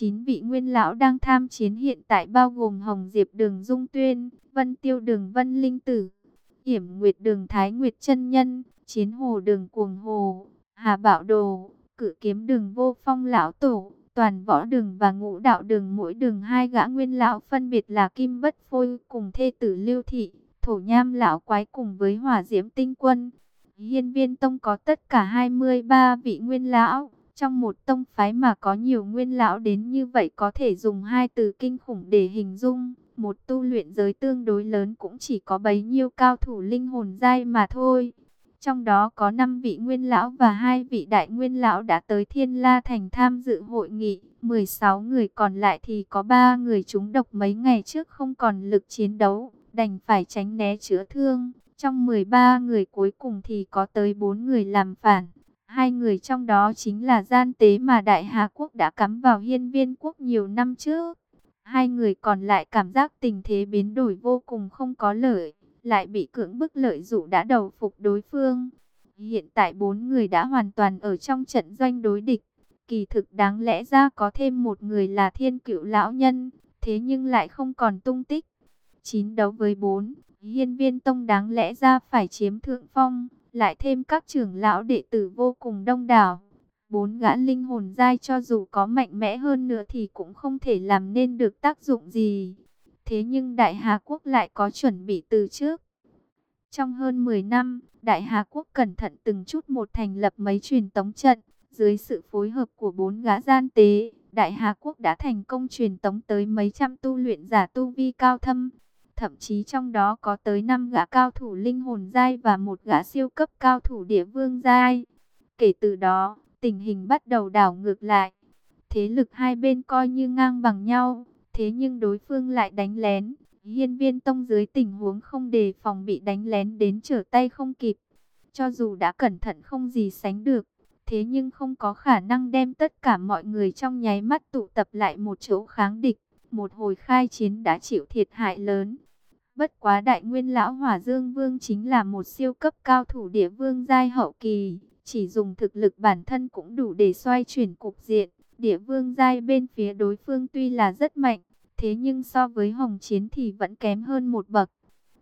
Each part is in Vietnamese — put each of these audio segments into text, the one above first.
Chín vị nguyên lão đang tham chiến hiện tại bao gồm Hồng Diệp Đường Dung Tuyên, Vân Tiêu Đường Vân Linh Tử, Hiểm Nguyệt Đường Thái Nguyệt chân Nhân, Chiến Hồ Đường Cuồng Hồ, Hà Bảo Đồ, Cử Kiếm Đường Vô Phong Lão Tổ, Toàn Võ Đường và Ngũ Đạo Đường mỗi đường hai gã nguyên lão phân biệt là Kim Bất Phôi cùng thê tử Lưu Thị, Thổ Nham Lão Quái cùng với Hỏa Diễm Tinh Quân. Hiên Viên Tông có tất cả 23 vị nguyên lão. Trong một tông phái mà có nhiều nguyên lão đến như vậy có thể dùng hai từ kinh khủng để hình dung. Một tu luyện giới tương đối lớn cũng chỉ có bấy nhiêu cao thủ linh hồn giai mà thôi. Trong đó có 5 vị nguyên lão và hai vị đại nguyên lão đã tới Thiên La Thành tham dự hội nghị. 16 người còn lại thì có 3 người trúng độc mấy ngày trước không còn lực chiến đấu, đành phải tránh né chữa thương. Trong 13 người cuối cùng thì có tới 4 người làm phản. Hai người trong đó chính là gian tế mà Đại Hà Quốc đã cắm vào hiên viên quốc nhiều năm trước. Hai người còn lại cảm giác tình thế biến đổi vô cùng không có lợi, lại bị cưỡng bức lợi dụ đã đầu phục đối phương. Hiện tại bốn người đã hoàn toàn ở trong trận doanh đối địch. Kỳ thực đáng lẽ ra có thêm một người là thiên cựu lão nhân, thế nhưng lại không còn tung tích. Chín đấu với bốn, hiên viên tông đáng lẽ ra phải chiếm thượng phong lại thêm các trưởng lão đệ tử vô cùng đông đảo. Bốn gã linh hồn dai cho dù có mạnh mẽ hơn nữa thì cũng không thể làm nên được tác dụng gì. Thế nhưng Đại Hà Quốc lại có chuẩn bị từ trước. Trong hơn 10 năm, Đại Hà Quốc cẩn thận từng chút một thành lập mấy truyền tống trận. Dưới sự phối hợp của bốn gã gian tế, Đại Hà Quốc đã thành công truyền tống tới mấy trăm tu luyện giả tu vi cao thâm. Thậm chí trong đó có tới 5 gã cao thủ linh hồn giai và một gã siêu cấp cao thủ địa vương giai. Kể từ đó, tình hình bắt đầu đảo ngược lại. Thế lực hai bên coi như ngang bằng nhau, thế nhưng đối phương lại đánh lén. Hiên viên tông dưới tình huống không đề phòng bị đánh lén đến trở tay không kịp. Cho dù đã cẩn thận không gì sánh được, thế nhưng không có khả năng đem tất cả mọi người trong nháy mắt tụ tập lại một chỗ kháng địch. Một hồi khai chiến đã chịu thiệt hại lớn. Bất quá đại nguyên lão hỏa dương vương chính là một siêu cấp cao thủ địa vương giai hậu kỳ. Chỉ dùng thực lực bản thân cũng đủ để xoay chuyển cục diện. Địa vương giai bên phía đối phương tuy là rất mạnh. Thế nhưng so với hồng chiến thì vẫn kém hơn một bậc.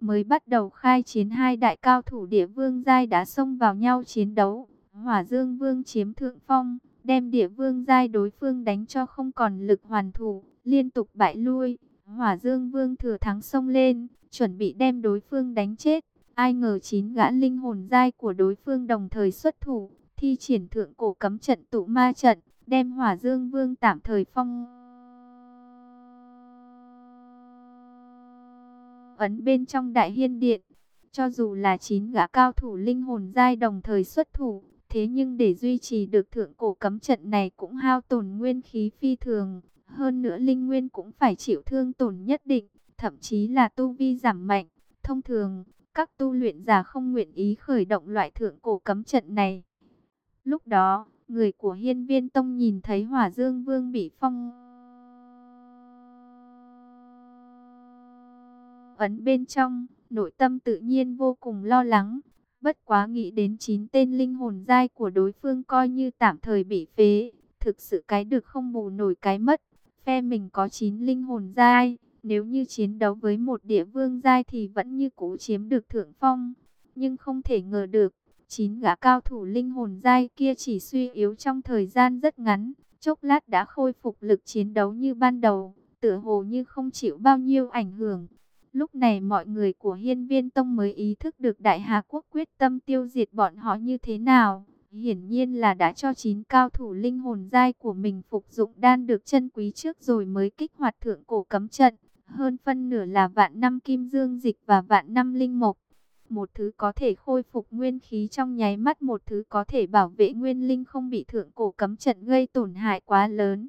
Mới bắt đầu khai chiến hai đại cao thủ địa vương giai đã xông vào nhau chiến đấu. Hỏa dương vương chiếm thượng phong, đem địa vương giai đối phương đánh cho không còn lực hoàn thủ, liên tục bại lui. Hỏa dương vương thừa thắng xông lên, chuẩn bị đem đối phương đánh chết. Ai ngờ chín gã linh hồn giai của đối phương đồng thời xuất thủ, thi triển thượng cổ cấm trận tụ ma trận, đem hỏa dương vương tạm thời phong. Ấn bên trong đại hiên điện, cho dù là chín gã cao thủ linh hồn giai đồng thời xuất thủ, thế nhưng để duy trì được thượng cổ cấm trận này cũng hao tổn nguyên khí phi thường, hơn nữa linh nguyên cũng phải chịu thương tổn nhất định thậm chí là tu vi giảm mạnh. Thông thường, các tu luyện giả không nguyện ý khởi động loại thượng cổ cấm trận này. Lúc đó, người của hiên viên tông nhìn thấy hỏa dương vương bị phong ấn bên trong, nội tâm tự nhiên vô cùng lo lắng. Bất quá nghĩ đến chín tên linh hồn giai của đối phương coi như tạm thời bị phế, thực sự cái được không bù nổi cái mất. Phe mình có chín linh hồn giai, nếu như chiến đấu với một địa vương giai thì vẫn như cũ chiếm được thượng phong. Nhưng không thể ngờ được, chín gã cao thủ linh hồn giai kia chỉ suy yếu trong thời gian rất ngắn. Chốc lát đã khôi phục lực chiến đấu như ban đầu, tựa hồ như không chịu bao nhiêu ảnh hưởng. Lúc này mọi người của hiên viên tông mới ý thức được Đại Hà Quốc quyết tâm tiêu diệt bọn họ như thế nào. Hiển nhiên là đã cho chín cao thủ linh hồn giai của mình phục dụng đan được chân quý trước rồi mới kích hoạt thượng cổ cấm trận hơn phân nửa là vạn năm kim dương dịch và vạn năm linh mộc. Một thứ có thể khôi phục nguyên khí trong nháy mắt, một thứ có thể bảo vệ nguyên linh không bị thượng cổ cấm trận gây tổn hại quá lớn.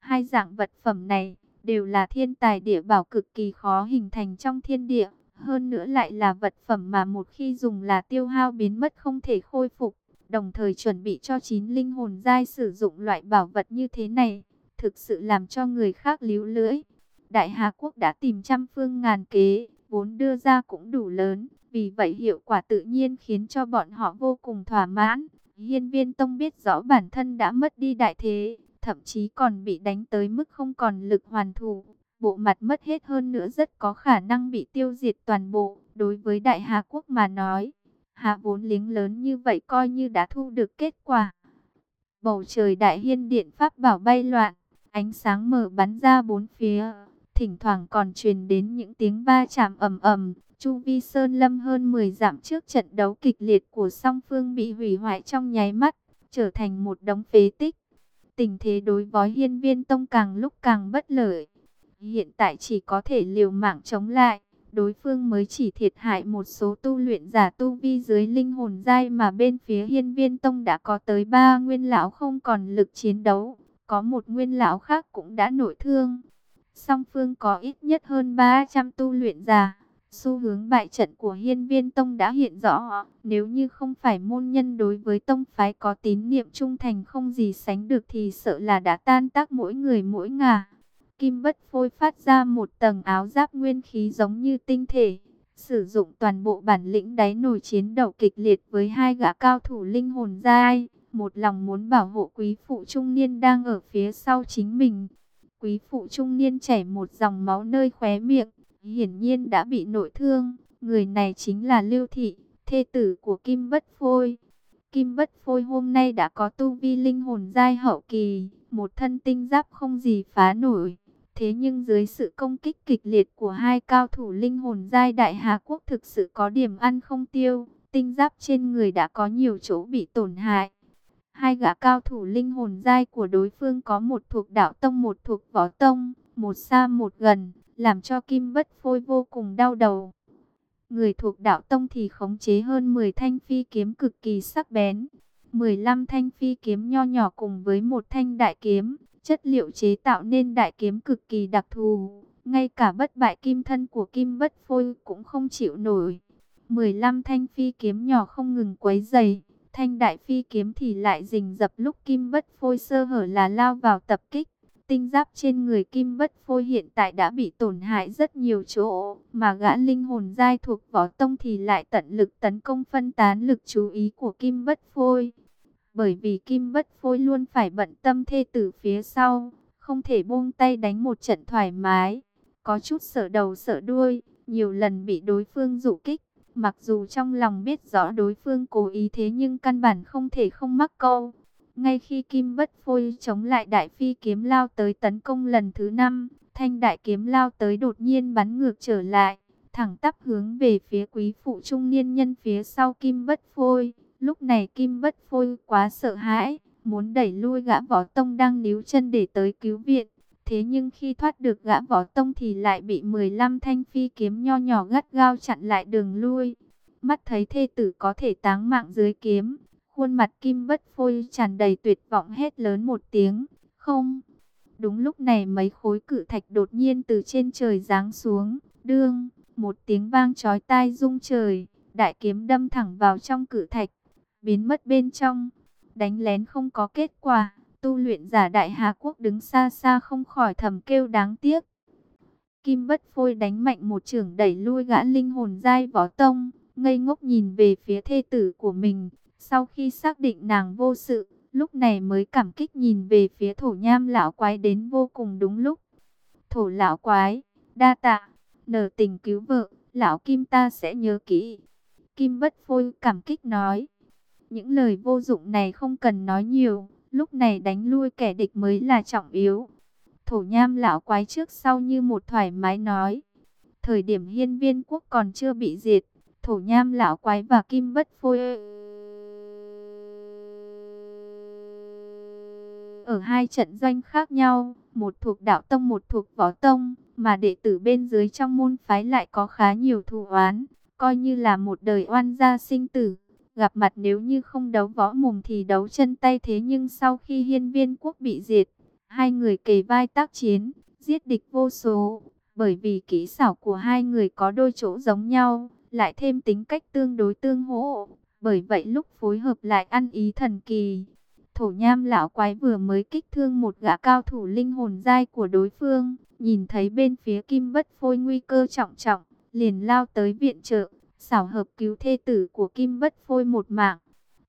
Hai dạng vật phẩm này đều là thiên tài địa bảo cực kỳ khó hình thành trong thiên địa. Hơn nữa lại là vật phẩm mà một khi dùng là tiêu hao biến mất không thể khôi phục. Đồng thời chuẩn bị cho chín linh hồn giai sử dụng loại bảo vật như thế này. Thực sự làm cho người khác líu lưỡi. Đại Hà Quốc đã tìm trăm phương ngàn kế, vốn đưa ra cũng đủ lớn, vì vậy hiệu quả tự nhiên khiến cho bọn họ vô cùng thỏa mãn. Hiên viên Tông biết rõ bản thân đã mất đi đại thế, thậm chí còn bị đánh tới mức không còn lực hoàn thủ. Bộ mặt mất hết hơn nữa rất có khả năng bị tiêu diệt toàn bộ. Đối với Đại Hà Quốc mà nói, hạ vốn liếng lớn như vậy coi như đã thu được kết quả. Bầu trời đại hiên điện pháp bảo bay loạn, ánh sáng mở bắn ra bốn phía, thỉnh thoảng còn truyền đến những tiếng va chạm ầm ầm. Chu Vi Sơn Lâm hơn 10 dặm trước trận đấu kịch liệt của song phương bị hủy hoại trong nháy mắt, trở thành một đống phế tích. Tình thế đối với hiên viên tông càng lúc càng bất lợi. Hiện tại chỉ có thể liều mạng chống lại đối phương mới chỉ thiệt hại một số tu luyện giả tu vi dưới linh hồn giai mà bên phía hiên viên tông đã có tới ba nguyên lão không còn lực chiến đấu, có một nguyên lão khác cũng đã nổi thương. Song phương có ít nhất hơn 300 tu luyện giả. Xu hướng bại trận của hiên viên tông đã hiện rõ, nếu như không phải môn nhân đối với tông phái có tín niệm trung thành không gì sánh được thì sợ là đã tan tác mỗi người mỗi ngả. Kim bất phôi phát ra một tầng áo giáp nguyên khí giống như tinh thể. Sử dụng toàn bộ bản lĩnh đáy nổi chiến đấu kịch liệt với hai gã cao thủ linh hồn giai. Một lòng muốn bảo hộ quý phụ trung niên đang ở phía sau chính mình. Quý phụ trung niên chảy một dòng máu nơi khóe miệng. Hiển nhiên đã bị nội thương. Người này chính là Lưu Thị, thê tử của Kim Bất Phôi. Kim Bất Phôi hôm nay đã có tu vi linh hồn giai hậu kỳ, một thân tinh giáp không gì phá nổi. Thế nhưng dưới sự công kích kịch liệt của hai cao thủ linh hồn giai đại Hà Quốc thực sự có điểm ăn không tiêu, tinh giáp trên người đã có nhiều chỗ bị tổn hại. Hai gã cao thủ linh hồn giai của đối phương có một thuộc đạo tông một thuộc võ tông, một xa một gần, làm cho Kim Bất Phôi vô cùng đau đầu. Người thuộc đạo tông thì khống chế hơn 10 thanh phi kiếm cực kỳ sắc bén, 15 thanh phi kiếm nho nhỏ cùng với một thanh đại kiếm, Chất liệu chế tạo nên đại kiếm cực kỳ đặc thù, ngay cả bất bại kim thân của kim bất phôi cũng không chịu nổi. 15 thanh phi kiếm nhỏ không ngừng quấy dày, thanh đại phi kiếm thì lại rình dập lúc kim bất phôi sơ hở là lao vào tập kích. Tinh giáp trên người kim bất phôi hiện tại đã bị tổn hại rất nhiều chỗ, mà gã linh hồn giai thuộc võ tông thì lại tận lực tấn công phân tán lực chú ý của kim bất phôi bởi vì Kim Bất Phôi luôn phải bận tâm thê tử phía sau, không thể buông tay đánh một trận thoải mái, có chút sợ đầu sợ đuôi, nhiều lần bị đối phương dụ kích, mặc dù trong lòng biết rõ đối phương cố ý thế nhưng căn bản không thể không mắc câu. Ngay khi Kim Bất Phôi chống lại Đại Phi kiếm lao tới tấn công lần thứ năm, thanh đại kiếm lao tới đột nhiên bắn ngược trở lại, thẳng tắp hướng về phía quý phụ trung niên nhân phía sau Kim Bất Phôi. Lúc này Kim Bất Phôi quá sợ hãi, muốn đẩy lui gã võ tông đang níu chân để tới cứu viện. Thế nhưng khi thoát được gã võ tông thì lại bị 15 thanh phi kiếm nho nhỏ gắt gao chặn lại đường lui. Mắt thấy thê tử có thể táng mạng dưới kiếm, khuôn mặt Kim Bất Phôi tràn đầy tuyệt vọng hét lớn một tiếng, không. Đúng lúc này mấy khối cự thạch đột nhiên từ trên trời giáng xuống, đương, một tiếng vang chói tai rung trời, đại kiếm đâm thẳng vào trong cự thạch, biến mất bên trong. Đánh lén không có kết quả, tu luyện giả đại Hà Quốc đứng xa xa không khỏi thầm kêu đáng tiếc. Kim bất phôi đánh mạnh một trường đẩy lui gã linh hồn dai võ tông, ngây ngốc nhìn về phía thê tử của mình. Sau khi xác định nàng vô sự, lúc này mới cảm kích nhìn về phía thổ nham lão quái đến vô cùng đúng lúc. Thổ lão quái, đa tạ, nở tình cứu vợ, lão Kim ta sẽ nhớ kỹ. Kim bất phôi cảm kích nói. Những lời vô dụng này không cần nói nhiều, lúc này đánh lui kẻ địch mới là trọng yếu. Thổ nham lão quái trước sau như một thoải mái nói. Thời điểm hiên viên quốc còn chưa bị diệt, thổ nham lão quái và kim bất phôi ở hai trận doanh khác nhau, một thuộc đạo tông một thuộc võ tông, mà đệ tử bên dưới trong môn phái lại có khá nhiều thù oán, coi như là một đời oan gia sinh tử. Gặp mặt nếu như không đấu võ mồm thì đấu chân tay thế nhưng sau khi hiên viên quốc bị diệt, hai người kề vai tác chiến, giết địch vô số. Bởi vì kỹ xảo của hai người có đôi chỗ giống nhau, lại thêm tính cách tương đối tương hỗ. Bởi vậy lúc phối hợp lại ăn ý thần kỳ. Thổ nham lão quái vừa mới kích thương một gã cao thủ linh hồn dai của đối phương. Nhìn thấy bên phía kim bất phôi nguy cơ trọng trọng, liền lao tới viện trợ xảo hợp cứu thê tử của Kim Bất Phôi một mạng.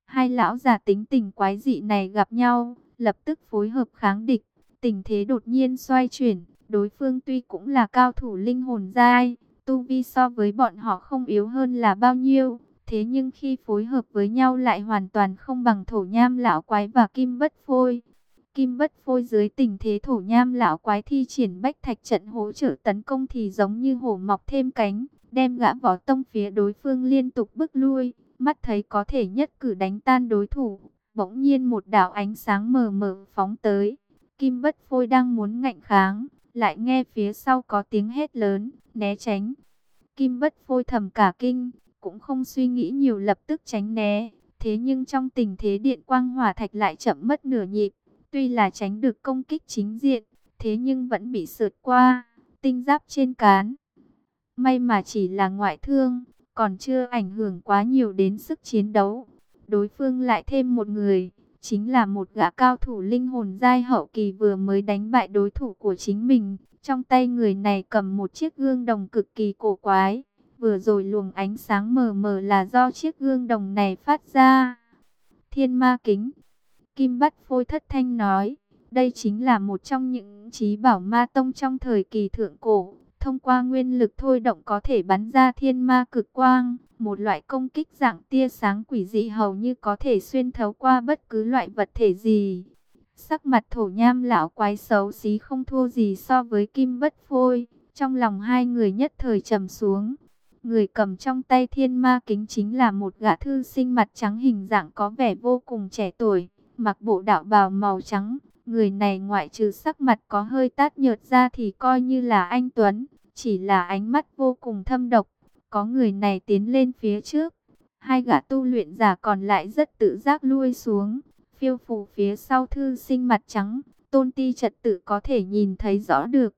Hai lão già tính tình quái dị này gặp nhau, lập tức phối hợp kháng địch. Tình thế đột nhiên xoay chuyển, đối phương tuy cũng là cao thủ linh hồn giai, tu vi so với bọn họ không yếu hơn là bao nhiêu, thế nhưng khi phối hợp với nhau lại hoàn toàn không bằng thổ nham lão quái và kim bất phôi. Kim bất phôi dưới tình thế thổ nham lão quái thi triển bách thạch trận hỗ trợ tấn công thì giống như hổ mọc thêm cánh, đem gã võ tông phía đối phương liên tục bước lui, mắt thấy có thể nhất cử đánh tan đối thủ. Bỗng nhiên một đạo ánh sáng mờ mờ phóng tới, kim bất phôi đang muốn ngạnh kháng, lại nghe phía sau có tiếng hét lớn, né tránh. Kim bất phôi thầm cả kinh, cũng không suy nghĩ nhiều lập tức tránh né. Thế nhưng trong tình thế điện quang hỏa thạch lại chậm mất nửa nhịp. Tuy là tránh được công kích chính diện, thế nhưng vẫn bị sượt qua, tinh giáp trên cán. May mà chỉ là ngoại thương, còn chưa ảnh hưởng quá nhiều đến sức chiến đấu. Đối phương lại thêm một người, chính là một gã cao thủ linh hồn giai hậu kỳ vừa mới đánh bại đối thủ của chính mình. Trong tay người này cầm một chiếc gương đồng cực kỳ cổ quái. Vừa rồi luồng ánh sáng mờ mờ là do chiếc gương đồng này phát ra. Thiên ma kính. Kim bắt phôi thất thanh nói. Đây chính là một trong những trí bảo ma tông trong thời kỳ thượng cổ. Thông qua nguyên lực thôi động có thể bắn ra thiên ma cực quang. Một loại công kích dạng tia sáng quỷ dị hầu như có thể xuyên thấu qua bất cứ loại vật thể gì. Sắc mặt thổ nham lão quái xấu xí không thua gì so với kim bất phôi. Trong lòng hai người nhất thời trầm xuống. Người cầm trong tay thiên ma kính chính là một gã thư sinh mặt trắng hình dạng có vẻ vô cùng trẻ tuổi, mặc bộ đạo bào màu trắng. Người này ngoại trừ sắc mặt có hơi tát nhợt ra thì coi như là anh Tuấn, chỉ là ánh mắt vô cùng thâm độc. Có người này tiến lên phía trước, hai gã tu luyện giả còn lại rất tự giác lui xuống, phiêu phù phía sau thư sinh mặt trắng, tôn ti trật tự có thể nhìn thấy rõ được.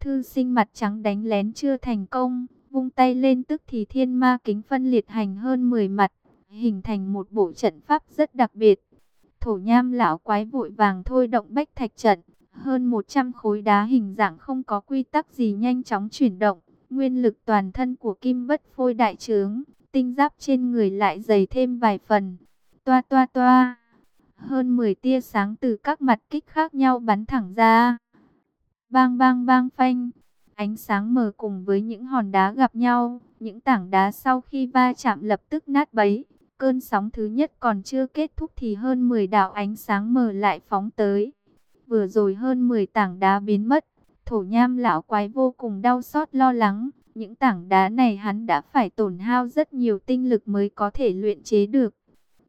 Thư sinh mặt trắng đánh lén chưa thành công, vung tay lên tức thì thiên ma kính phân liệt hành hơn 10 mặt, hình thành một bộ trận pháp rất đặc biệt. Thổ nham lão quái vội vàng thôi động bách thạch trận, hơn 100 khối đá hình dạng không có quy tắc gì nhanh chóng chuyển động, nguyên lực toàn thân của kim bất phôi đại trướng, tinh giáp trên người lại dày thêm vài phần. Toa toa toa, hơn 10 tia sáng từ các mặt kích khác nhau bắn thẳng ra. Bang bang bang phanh. Ánh sáng mờ cùng với những hòn đá gặp nhau, những tảng đá sau khi va chạm lập tức nát bấy. Cơn sóng thứ nhất còn chưa kết thúc thì hơn 10 đạo ánh sáng mờ lại phóng tới. Vừa rồi hơn 10 tảng đá biến mất, thổ nham lão quái vô cùng đau xót lo lắng. Những tảng đá này hắn đã phải tổn hao rất nhiều tinh lực mới có thể luyện chế được.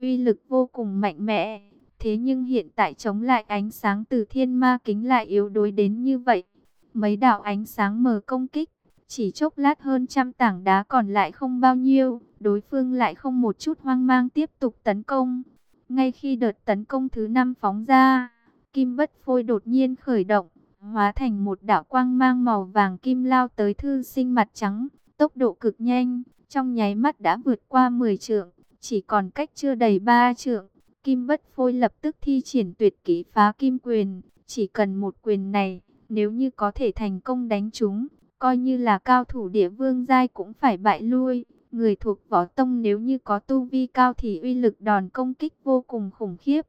Uy lực vô cùng mạnh mẽ, thế nhưng hiện tại chống lại ánh sáng từ thiên ma kính lại yếu đuối đến như vậy. Mấy đạo ánh sáng mờ công kích, chỉ chốc lát hơn trăm tảng đá còn lại không bao nhiêu, đối phương lại không một chút hoang mang tiếp tục tấn công. Ngay khi đợt tấn công thứ năm phóng ra, kim bất phôi đột nhiên khởi động, hóa thành một đạo quang mang màu vàng kim lao tới thư sinh mặt trắng, tốc độ cực nhanh, trong nháy mắt đã vượt qua 10 trượng, chỉ còn cách chưa đầy 3 trượng. Kim bất phôi lập tức thi triển tuyệt kỹ phá kim quyền, chỉ cần một quyền này, nếu như có thể thành công đánh chúng, coi như là cao thủ địa vương giai cũng phải bại lui. Người thuộc võ tông nếu như có tu vi cao thì uy lực đòn công kích vô cùng khủng khiếp.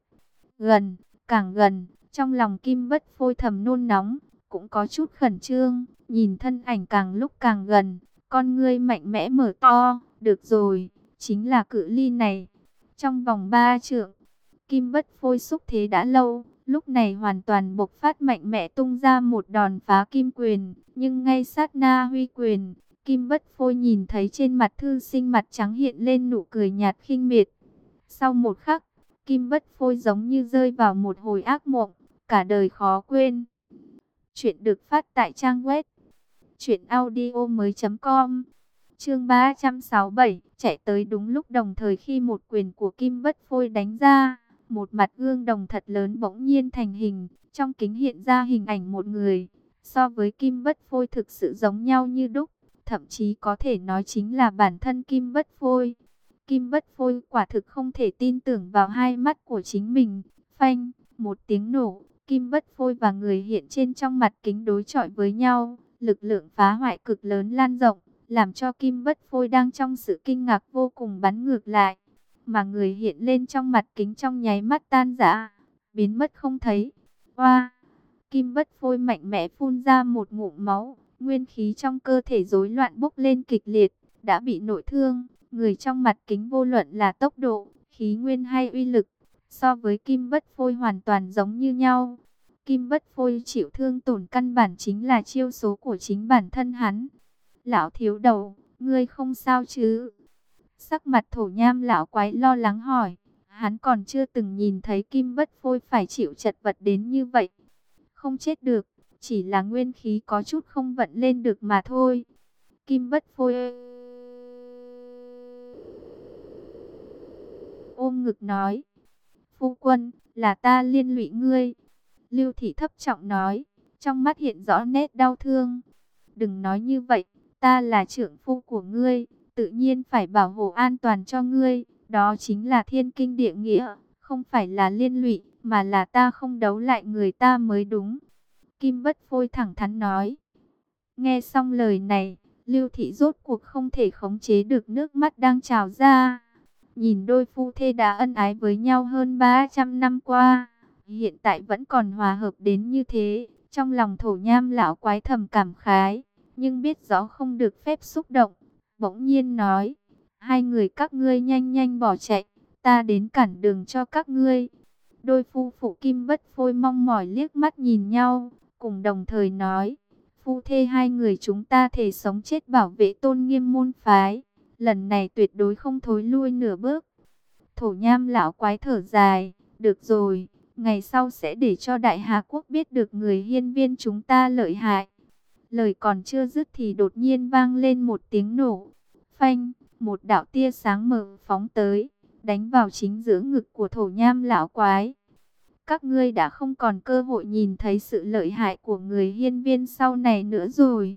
Gần, càng gần, trong lòng kim bất phôi thầm nôn nóng, cũng có chút khẩn trương, nhìn thân ảnh càng lúc càng gần, con ngươi mạnh mẽ mở to, được rồi, chính là cự ly này. Trong vòng ba trượng, kim bất phôi xúc thế đã lâu, lúc này hoàn toàn bộc phát mạnh mẽ tung ra một đòn phá kim quyền, nhưng ngay sát na huy quyền, kim bất phôi nhìn thấy trên mặt thư sinh mặt trắng hiện lên nụ cười nhạt khinh miệt. Sau một khắc, kim bất phôi giống như rơi vào một hồi ác mộng, cả đời khó quên. Chuyện được phát tại trang web truyệnaudiomoi.com. Chương 367, chạy tới đúng lúc đồng thời khi một quyền của Kim Bất Phôi đánh ra, một mặt gương đồng thật lớn bỗng nhiên thành hình, trong kính hiện ra hình ảnh một người, so với Kim Bất Phôi thực sự giống nhau như đúc, thậm chí có thể nói chính là bản thân Kim Bất Phôi. Kim Bất Phôi quả thực không thể tin tưởng vào hai mắt của chính mình, phanh, một tiếng nổ, Kim Bất Phôi và người hiện trên trong mặt kính đối chọi với nhau, lực lượng phá hoại cực lớn lan rộng, làm cho Kim Bất Phôi đang trong sự kinh ngạc vô cùng bắn ngược lại mà người hiện lên trong mặt kính trong nháy mắt tan rã. biến mất không thấy. Oa! Kim bất phôi mạnh mẽ phun ra một ngụm máu, nguyên khí trong cơ thể rối loạn bốc lên kịch liệt, đã bị nội thương. Người trong mặt kính vô luận là tốc độ, khí nguyên hay uy lực, so với kim bất phôi hoàn toàn giống như nhau. Kim bất phôi chịu thương tổn căn bản chính là chiêu số của chính bản thân hắn. Lão thiếu đầu, ngươi không sao chứ? Sắc mặt thổ nham lão quái lo lắng hỏi. Hắn còn chưa từng nhìn thấy kim bất phôi phải chịu chật vật đến như vậy. Không chết được, chỉ là nguyên khí có chút không vận lên được mà thôi. Kim bất phôi... Ôm ngực nói. Phu quân, là ta liên lụy ngươi. Lưu thị thấp trọng nói, trong mắt hiện rõ nét đau thương. Đừng nói như vậy, ta là trưởng phu của ngươi, tự nhiên phải bảo hộ an toàn cho ngươi. Đó chính là thiên kinh địa nghĩa, không phải là liên lụy, mà là ta không đấu lại người ta mới đúng. Kim bất phôi thẳng thắn nói. Nghe xong lời này, Lưu Thị rốt cuộc không thể khống chế được nước mắt đang trào ra. Nhìn đôi phu thê đã ân ái với nhau hơn 300 năm qua, hiện tại vẫn còn hòa hợp đến như thế. Trong lòng thổ nham lão quái thầm cảm khái, nhưng biết rõ không được phép xúc động. Bỗng nhiên nói, hai người các ngươi nhanh nhanh bỏ chạy, ta đến cản đường cho các ngươi. Đôi phu phụ kim bất phôi mong mỏi liếc mắt nhìn nhau, cùng đồng thời nói, phu thê hai người chúng ta thể sống chết bảo vệ tôn nghiêm môn phái, lần này tuyệt đối không thối lui nửa bước. Thổ nham lão quái thở dài, được rồi, ngày sau sẽ để cho Đại Hà Quốc biết được người hiên viên chúng ta lợi hại. Lời còn chưa dứt thì đột nhiên vang lên một tiếng nổ. Phanh, một đạo tia sáng mờ phóng tới, đánh vào chính giữa ngực của thổ nham lão quái. Các ngươi đã không còn cơ hội nhìn thấy sự lợi hại của người hiên viên sau này nữa rồi.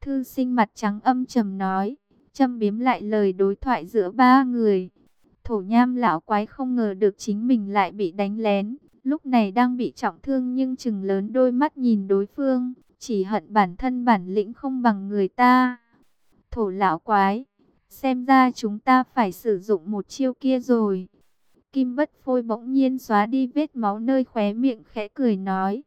Thư sinh mặt trắng âm trầm nói, châm biếm lại lời đối thoại giữa ba người. Thổ nham lão quái không ngờ được chính mình lại bị đánh lén, lúc này đang bị trọng thương nhưng chừng lớn đôi mắt nhìn đối phương, chỉ hận bản thân bản lĩnh không bằng người ta. Thổ lão quái, xem ra chúng ta phải sử dụng một chiêu kia rồi. Kim bất phôi bỗng nhiên xóa đi vết máu nơi khóe miệng khẽ cười nói.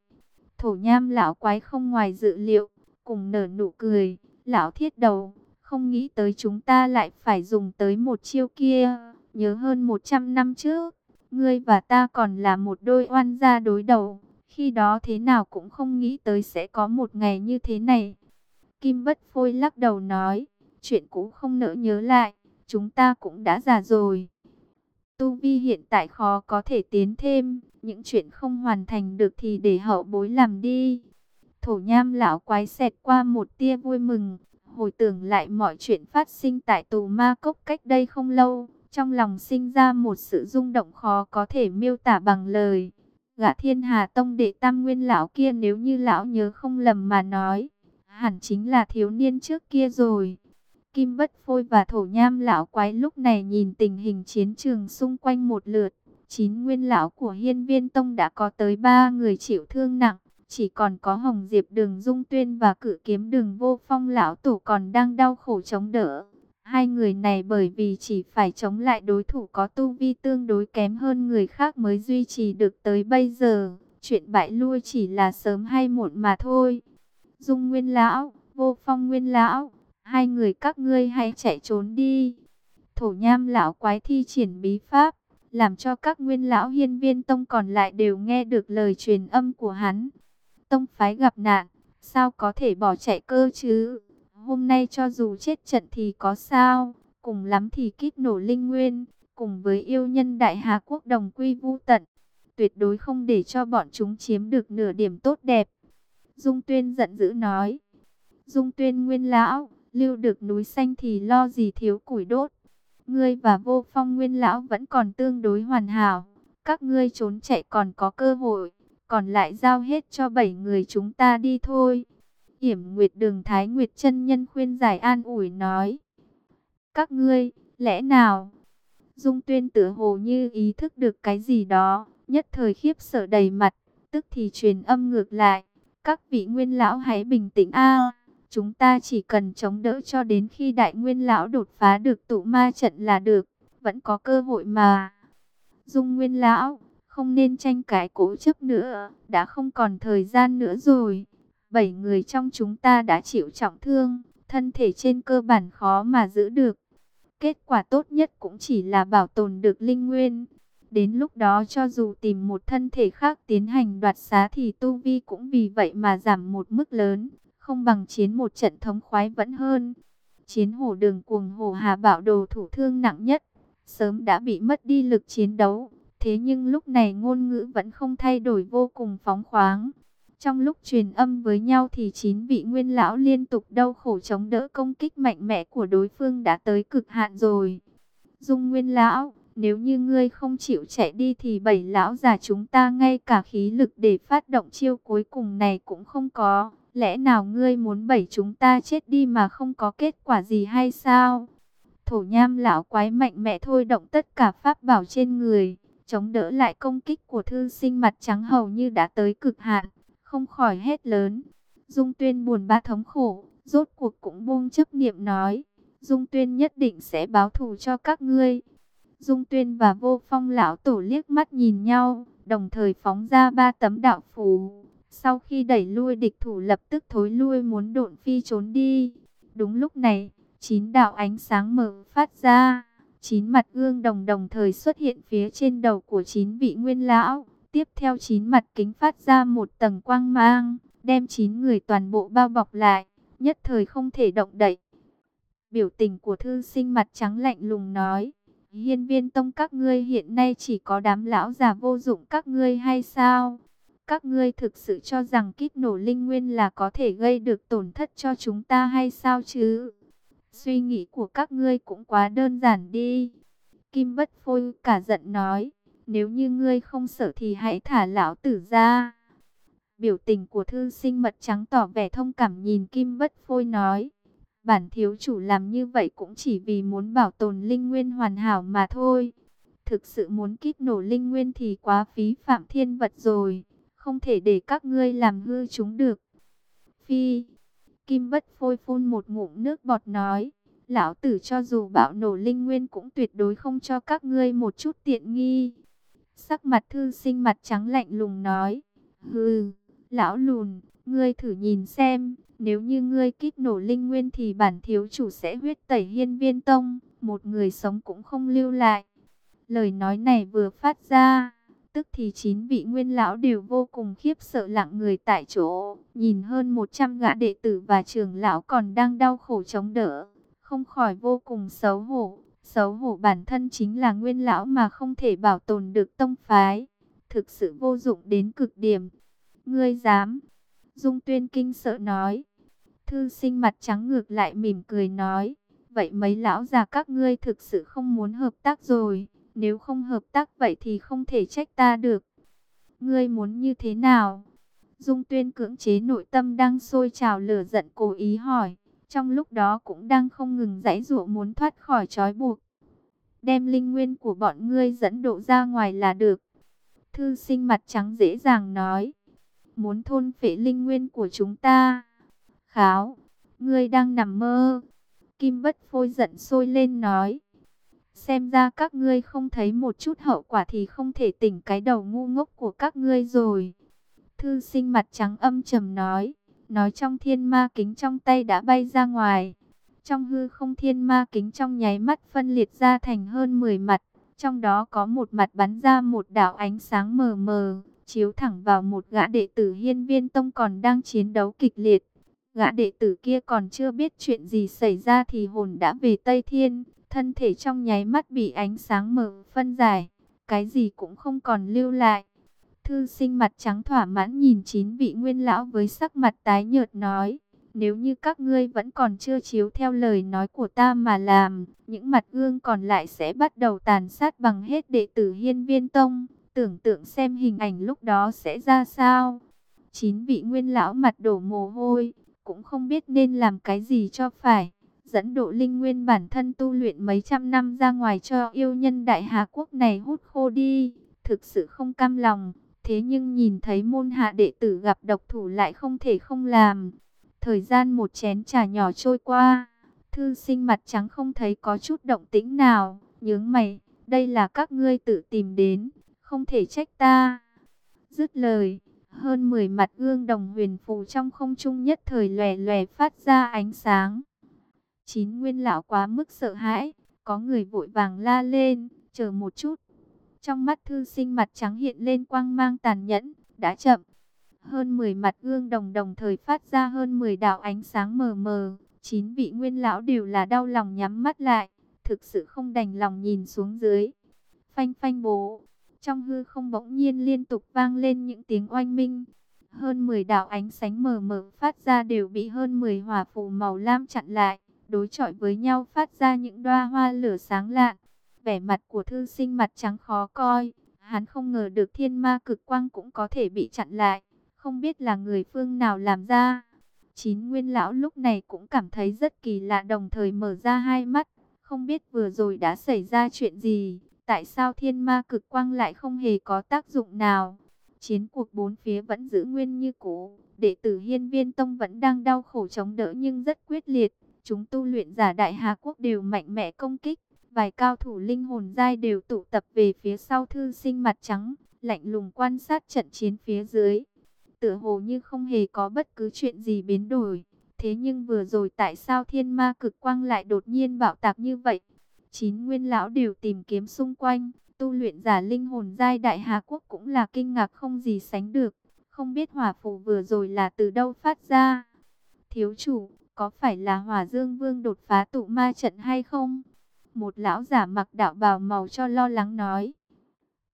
Thổ nham lão quái không ngoài dự liệu, cùng nở nụ cười, lão thiết đầu, không nghĩ tới chúng ta lại phải dùng tới một chiêu kia, nhớ hơn 100 năm trước, ngươi và ta còn là một đôi oan gia đối đầu, khi đó thế nào cũng không nghĩ tới sẽ có một ngày như thế này. Kim bất phôi lắc đầu nói, chuyện cũ không nỡ nhớ lại, chúng ta cũng đã già rồi. Tu vi hiện tại khó có thể tiến thêm, những chuyện không hoàn thành được thì để hậu bối làm đi. Thổ nham lão quái xẹt qua một tia vui mừng, hồi tưởng lại mọi chuyện phát sinh tại tù ma cốc cách đây không lâu. Trong lòng sinh ra một sự rung động khó có thể miêu tả bằng lời. Gã thiên hà tông đệ tam nguyên lão kia nếu như lão nhớ không lầm mà nói, hẳn chính là thiếu niên trước kia rồi. Kim Bất Phôi và Thổ Nham lão quái lúc này nhìn tình hình chiến trường xung quanh một lượt. Chín nguyên lão của Hiên Viên Tông đã có tới ba người chịu thương nặng. Chỉ còn có Hồng Diệp Đường Dung Tuyên và Cử Kiếm Đường Vô Phong lão tổ còn đang đau khổ chống đỡ. Hai người này bởi vì chỉ phải chống lại đối thủ có tu vi tương đối kém hơn người khác mới duy trì được tới bây giờ. Chuyện bại lui chỉ là sớm hay muộn mà thôi. Dung Nguyên Lão, Vô Phong Nguyên Lão, hai người các ngươi hãy chạy trốn đi. Thổ nham lão quái thi triển bí pháp, làm cho các nguyên lão hiên viên tông còn lại đều nghe được lời truyền âm của hắn. Tông phái gặp nạn, sao có thể bỏ chạy cơ chứ? Hôm nay cho dù chết trận thì có sao, cùng lắm thì kíp nổ linh nguyên, cùng với yêu nhân đại hà quốc đồng quy vu tận. Tuyệt đối không để cho bọn chúng chiếm được nửa điểm tốt đẹp. Dung Tuyên giận dữ nói. Dung Tuyên nguyên lão, lưu được núi xanh thì lo gì thiếu củi đốt. Ngươi và vô phong nguyên lão vẫn còn tương đối hoàn hảo. Các ngươi trốn chạy còn có cơ hội. Còn lại giao hết cho bảy người chúng ta đi thôi. Yểm Nguyệt Đường Thái Nguyệt chân Nhân khuyên giải an ủi nói. Các ngươi, lẽ nào? Dung tuyên tử hồ như ý thức được cái gì đó, nhất thời khiếp sợ đầy mặt, tức thì truyền âm ngược lại. Các vị nguyên lão hãy bình tĩnh a Chúng ta chỉ cần chống đỡ cho đến khi đại nguyên lão đột phá được tụ ma trận là được. Vẫn có cơ hội mà. Dung nguyên lão, không nên tranh cãi cố chấp nữa, đã không còn thời gian nữa rồi. Bảy người trong chúng ta đã chịu trọng thương, thân thể trên cơ bản khó mà giữ được. Kết quả tốt nhất cũng chỉ là bảo tồn được linh nguyên. Đến lúc đó cho dù tìm một thân thể khác tiến hành đoạt xá thì tu vi cũng vì vậy mà giảm một mức lớn, không bằng chiến một trận thống khoái vẫn hơn. Chiến hổ đường cuồng hổ hà bảo đồ thủ thương nặng nhất, sớm đã bị mất đi lực chiến đấu. Thế nhưng lúc này ngôn ngữ vẫn không thay đổi vô cùng phóng khoáng. Trong lúc truyền âm với nhau thì chín vị nguyên lão liên tục đau khổ chống đỡ công kích mạnh mẽ của đối phương đã tới cực hạn rồi. Dung nguyên lão, nếu như ngươi không chịu chạy đi thì bảy lão già chúng ta ngay cả khí lực để phát động chiêu cuối cùng này cũng không có. Lẽ nào ngươi muốn bảy chúng ta chết đi mà không có kết quả gì hay sao? Thổ nham lão quái mạnh mẽ thôi động tất cả pháp bảo trên người, chống đỡ lại công kích của thư sinh mặt trắng hầu như đã tới cực hạn, không khỏi hét lớn. Dung tuyên buồn ba thống khổ, rốt cuộc cũng buông chấp niệm nói, Dung tuyên nhất định sẽ báo thù cho các ngươi. Dung tuyên và vô phong lão tổ liếc mắt nhìn nhau, đồng thời phóng ra ba tấm đạo phù. Sau khi đẩy lui địch thủ lập tức thối lui muốn độn phi trốn đi. Đúng lúc này, chín đạo ánh sáng mở phát ra. Chín mặt gương đồng đồng thời xuất hiện phía trên đầu của chín vị nguyên lão. Tiếp theo chín mặt kính phát ra một tầng quang mang, đem chín người toàn bộ bao bọc lại, nhất thời không thể động đậy. Biểu tình của thư sinh mặt trắng lạnh lùng nói, hiên viên tông các ngươi hiện nay chỉ có đám lão già vô dụng các ngươi hay sao? Các ngươi thực sự cho rằng kích nổ linh nguyên là có thể gây được tổn thất cho chúng ta hay sao chứ? Suy nghĩ của các ngươi cũng quá đơn giản đi. Kim bất phôi cả giận nói, nếu như ngươi không sợ thì hãy thả lão tử ra. Biểu tình của thư sinh mật trắng tỏ vẻ thông cảm nhìn Kim bất phôi nói. Bản thiếu chủ làm như vậy cũng chỉ vì muốn bảo tồn linh nguyên hoàn hảo mà thôi. Thực sự muốn kích nổ linh nguyên thì quá phí phạm thiên vật rồi không thể để các ngươi làm hư chúng được. Phi, Kim Bất Phôi phun một ngụm nước bọt nói, lão tử cho dù bạo nổ linh nguyên cũng tuyệt đối không cho các ngươi một chút tiện nghi. Sắc mặt thư sinh mặt trắng lạnh lùng nói, hừ, lão lùn, ngươi thử nhìn xem, nếu như ngươi kích nổ linh nguyên thì bản thiếu chủ sẽ huyết tẩy hiên viên tông, một người sống cũng không lưu lại. Lời nói này vừa phát ra, Tức thì chín vị nguyên lão đều vô cùng khiếp sợ lặng người tại chỗ, nhìn hơn 100 gã đệ tử và trưởng lão còn đang đau khổ chống đỡ, không khỏi vô cùng xấu hổ. Xấu hổ bản thân chính là nguyên lão mà không thể bảo tồn được tông phái, thực sự vô dụng đến cực điểm. Ngươi dám? Dung Tuyên kinh sợ nói. Thư sinh mặt trắng ngược lại mỉm cười nói, vậy mấy lão già các ngươi thực sự không muốn hợp tác rồi. Nếu không hợp tác vậy thì không thể trách ta được. Ngươi muốn như thế nào? Dung tuyên cưỡng chế nội tâm đang sôi trào lửa giận cố ý hỏi. Trong lúc đó cũng đang không ngừng giãy giụa muốn thoát khỏi trói buộc. Đem linh nguyên của bọn ngươi dẫn độ ra ngoài là được. Thư sinh mặt trắng dễ dàng nói. Muốn thôn phệ linh nguyên của chúng ta. Kháo, ngươi đang nằm mơ. Kim bất phôi giận sôi lên nói. Xem ra các ngươi không thấy một chút hậu quả thì không thể tỉnh cái đầu ngu ngốc của các ngươi rồi. Thư sinh mặt trắng âm trầm nói, nói trong thiên ma kính trong tay đã bay ra ngoài. Trong hư không thiên ma kính trong nháy mắt phân liệt ra thành hơn 10 mặt. Trong đó có một mặt bắn ra một đạo ánh sáng mờ mờ, chiếu thẳng vào một gã đệ tử hiên viên tông còn đang chiến đấu kịch liệt. Gã đệ tử kia còn chưa biết chuyện gì xảy ra thì hồn đã về Tây Thiên thân thể trong nháy mắt bị ánh sáng mờ phân giải, cái gì cũng không còn lưu lại. Thư sinh mặt trắng thỏa mãn nhìn chín vị nguyên lão với sắc mặt tái nhợt nói, nếu như các ngươi vẫn còn chưa chiếu theo lời nói của ta mà làm, những mặt gương còn lại sẽ bắt đầu tàn sát bằng hết đệ tử hiên viên tông, tưởng tượng xem hình ảnh lúc đó sẽ ra sao. Chín vị nguyên lão mặt đổ mồ hôi, cũng không biết nên làm cái gì cho phải dẫn độ linh nguyên bản thân tu luyện mấy trăm năm ra ngoài cho yêu nhân đại Hà Quốc này hút khô đi, thực sự không cam lòng, thế nhưng nhìn thấy môn hạ đệ tử gặp độc thủ lại không thể không làm. Thời gian một chén trà nhỏ trôi qua, thư sinh mặt trắng không thấy có chút động tĩnh nào, nhướng mày, đây là các ngươi tự tìm đến, không thể trách ta. Dứt lời, hơn 10 mặt gương đồng huyền phù trong không trung nhất thời lòe lòe phát ra ánh sáng. Chín nguyên lão quá mức sợ hãi, có người vội vàng la lên, chờ một chút. Trong mắt thư sinh mặt trắng hiện lên quang mang tàn nhẫn, đã chậm. Hơn 10 mặt gương đồng đồng thời phát ra hơn 10 đạo ánh sáng mờ mờ. Chín vị nguyên lão đều là đau lòng nhắm mắt lại, thực sự không đành lòng nhìn xuống dưới. Phanh phanh bố, trong hư không bỗng nhiên liên tục vang lên những tiếng oanh minh. Hơn 10 đạo ánh sáng mờ mờ phát ra đều bị hơn 10 hỏa phù màu lam chặn lại, đối chọi với nhau phát ra những đoa hoa lửa sáng lạn. Vẻ mặt của thư sinh mặt trắng khó coi, hắn không ngờ được thiên ma cực quang cũng có thể bị chặn lại, không biết là người phương nào làm ra. Chín nguyên lão lúc này cũng cảm thấy rất kỳ lạ đồng thời mở ra hai mắt, không biết vừa rồi đã xảy ra chuyện gì, tại sao thiên ma cực quang lại không hề có tác dụng nào. Chiến cuộc bốn phía vẫn giữ nguyên như cũ, đệ tử hiên viên tông vẫn đang đau khổ chống đỡ nhưng rất quyết liệt. Chúng tu luyện giả đại Hà Quốc đều mạnh mẽ công kích, vài cao thủ linh hồn giai đều tụ tập về phía sau thư sinh mặt trắng, lạnh lùng quan sát trận chiến phía dưới tựa hồ như không hề có bất cứ chuyện gì biến đổi. Thế nhưng vừa rồi tại sao thiên ma cực quang lại đột nhiên bạo tạc như vậy? Chín nguyên lão đều tìm kiếm xung quanh, tu luyện giả linh hồn giai đại Hà Quốc cũng là kinh ngạc không gì sánh được. Không biết hỏa phù vừa rồi là từ đâu phát ra? Thiếu chủ, có phải là hỏa dương vương đột phá tụ ma trận hay không? Một lão giả mặc đạo bào màu cho lo lắng nói.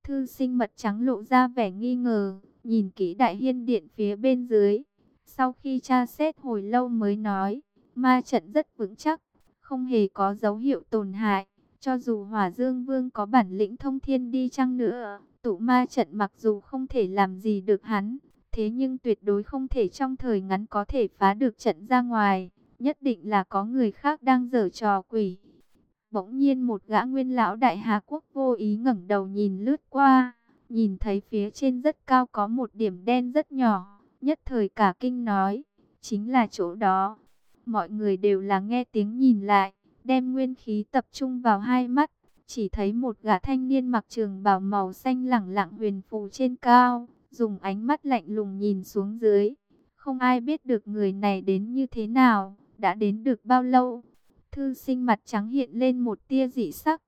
Thư sinh mật trắng lộ ra vẻ nghi ngờ nhìn kỹ đại hiên điện phía bên dưới. Sau khi tra xét hồi lâu mới nói, ma trận rất vững chắc, không hề có dấu hiệu tổn hại. Cho dù hỏa dương vương có bản lĩnh thông thiên đi chăng nữa, tụ ma trận mặc dù không thể làm gì được hắn, thế nhưng tuyệt đối không thể trong thời ngắn có thể phá được trận ra ngoài. Nhất định là có người khác đang dở trò quỷ. Bỗng nhiên một gã nguyên lão đại Hà Quốc vô ý ngẩng đầu nhìn lướt qua nhìn thấy phía trên rất cao có một điểm đen rất nhỏ, nhất thời cả kinh nói, chính là chỗ đó. Mọi người đều là nghe tiếng nhìn lại, đem nguyên khí tập trung vào hai mắt, chỉ thấy một gã thanh niên mặc trường bào màu xanh lẳng lặng huyền phù trên cao, dùng ánh mắt lạnh lùng nhìn xuống dưới. Không ai biết được người này đến như thế nào, đã đến được bao lâu. Thư sinh mặt trắng hiện lên một tia dị sắc,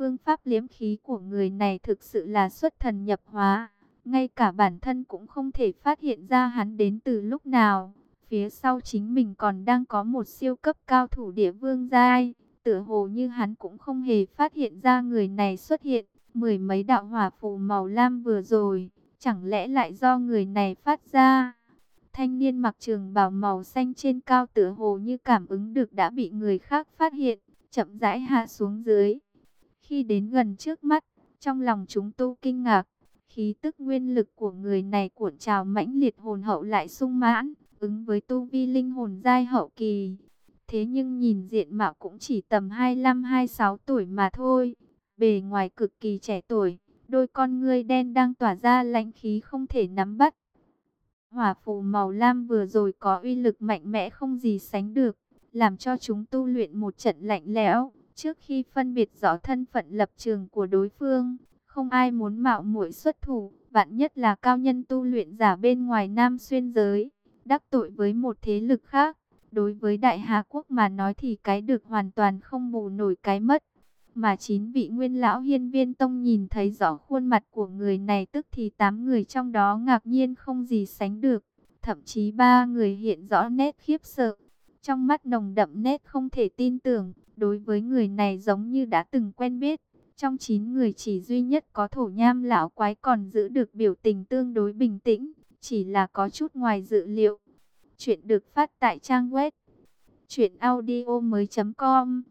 Phương pháp liếm khí của người này thực sự là xuất thần nhập hóa. Ngay cả bản thân cũng không thể phát hiện ra hắn đến từ lúc nào. Phía sau chính mình còn đang có một siêu cấp cao thủ địa vương giai. Tựa hồ như hắn cũng không hề phát hiện ra người này xuất hiện. Mười mấy đạo hỏa phù màu lam vừa rồi. Chẳng lẽ lại do người này phát ra? Thanh niên mặc trường bào màu xanh trên cao tựa hồ như cảm ứng được đã bị người khác phát hiện. Chậm rãi hạ xuống dưới. Khi đến gần trước mắt, trong lòng chúng tu kinh ngạc, khí tức nguyên lực của người này cuộn trào mãnh liệt hồn hậu lại sung mãn, ứng với tu vi linh hồn giai hậu kỳ. Thế nhưng nhìn diện mạo cũng chỉ tầm 25-26 tuổi mà thôi, bề ngoài cực kỳ trẻ tuổi, đôi con ngươi đen đang tỏa ra lãnh khí không thể nắm bắt. Hỏa phù màu lam vừa rồi có uy lực mạnh mẽ không gì sánh được, làm cho chúng tu luyện một trận lạnh lẽo Trước khi phân biệt rõ thân phận lập trường của đối phương, không ai muốn mạo muội xuất thủ, vạn nhất là cao nhân tu luyện giả bên ngoài nam xuyên giới, đắc tội với một thế lực khác. Đối với Đại Hà Quốc mà nói thì cái được hoàn toàn không bù nổi cái mất. Mà chín vị nguyên lão hiên viên tông nhìn thấy rõ khuôn mặt của người này tức thì tám người trong đó ngạc nhiên không gì sánh được. Thậm chí ba người hiện rõ nét khiếp sợ. Trong mắt nồng đậm nét không thể tin tưởng, đối với người này giống như đã từng quen biết. Trong 9 người chỉ duy nhất có thổ nham lão quái còn giữ được biểu tình tương đối bình tĩnh, chỉ là có chút ngoài dự liệu. Chuyện được phát tại trang web truyệnaudiomoi.com.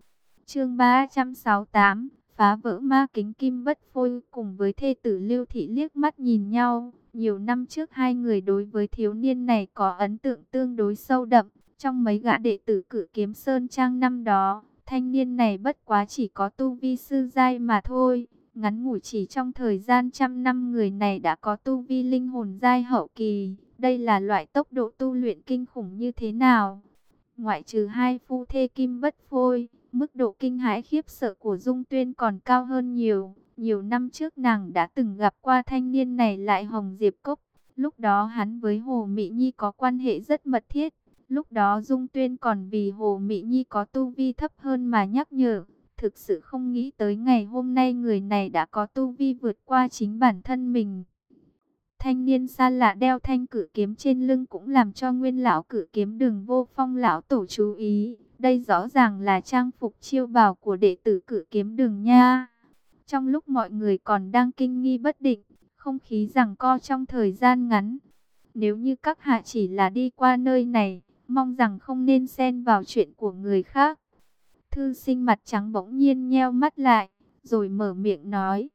Chương 368, phá vỡ ma kính kim bất phôi cùng với thê tử Lưu thị liếc mắt nhìn nhau. Nhiều năm trước hai người đối với thiếu niên này có ấn tượng tương đối sâu đậm, trong mấy gã đệ tử cử kiếm sơn trang năm đó, thanh niên này bất quá chỉ có tu vi sư giai mà thôi. Ngắn ngủi chỉ trong thời gian trăm năm người này đã có tu vi linh hồn giai hậu kỳ. Đây là loại tốc độ tu luyện kinh khủng như thế nào? Ngoại trừ hai phu thê kim bất phôi, mức độ kinh hãi khiếp sợ của Dung Tuyên còn cao hơn nhiều. Nhiều năm trước nàng đã từng gặp qua thanh niên này lại Hồng Diệp Cốc. Lúc đó hắn với Hồ Mỹ Nhi có quan hệ rất mật thiết. Lúc đó Dung Tuyên còn vì Hồ Mỹ Nhi có tu vi thấp hơn mà nhắc nhở. Thực sự không nghĩ tới ngày hôm nay người này đã có tu vi vượt qua chính bản thân mình. Thanh niên xa lạ đeo thanh cử kiếm trên lưng cũng làm cho nguyên lão cử kiếm đường vô phong lão tổ chú ý. Đây rõ ràng là trang phục chiêu bào của đệ tử cử kiếm đường nha. Trong lúc mọi người còn đang kinh nghi bất định, không khí rằng co trong thời gian ngắn. Nếu như các hạ chỉ là đi qua nơi này, mong rằng không nên xen vào chuyện của người khác. Thư sinh mặt trắng bỗng nhiên nheo mắt lại, rồi mở miệng nói.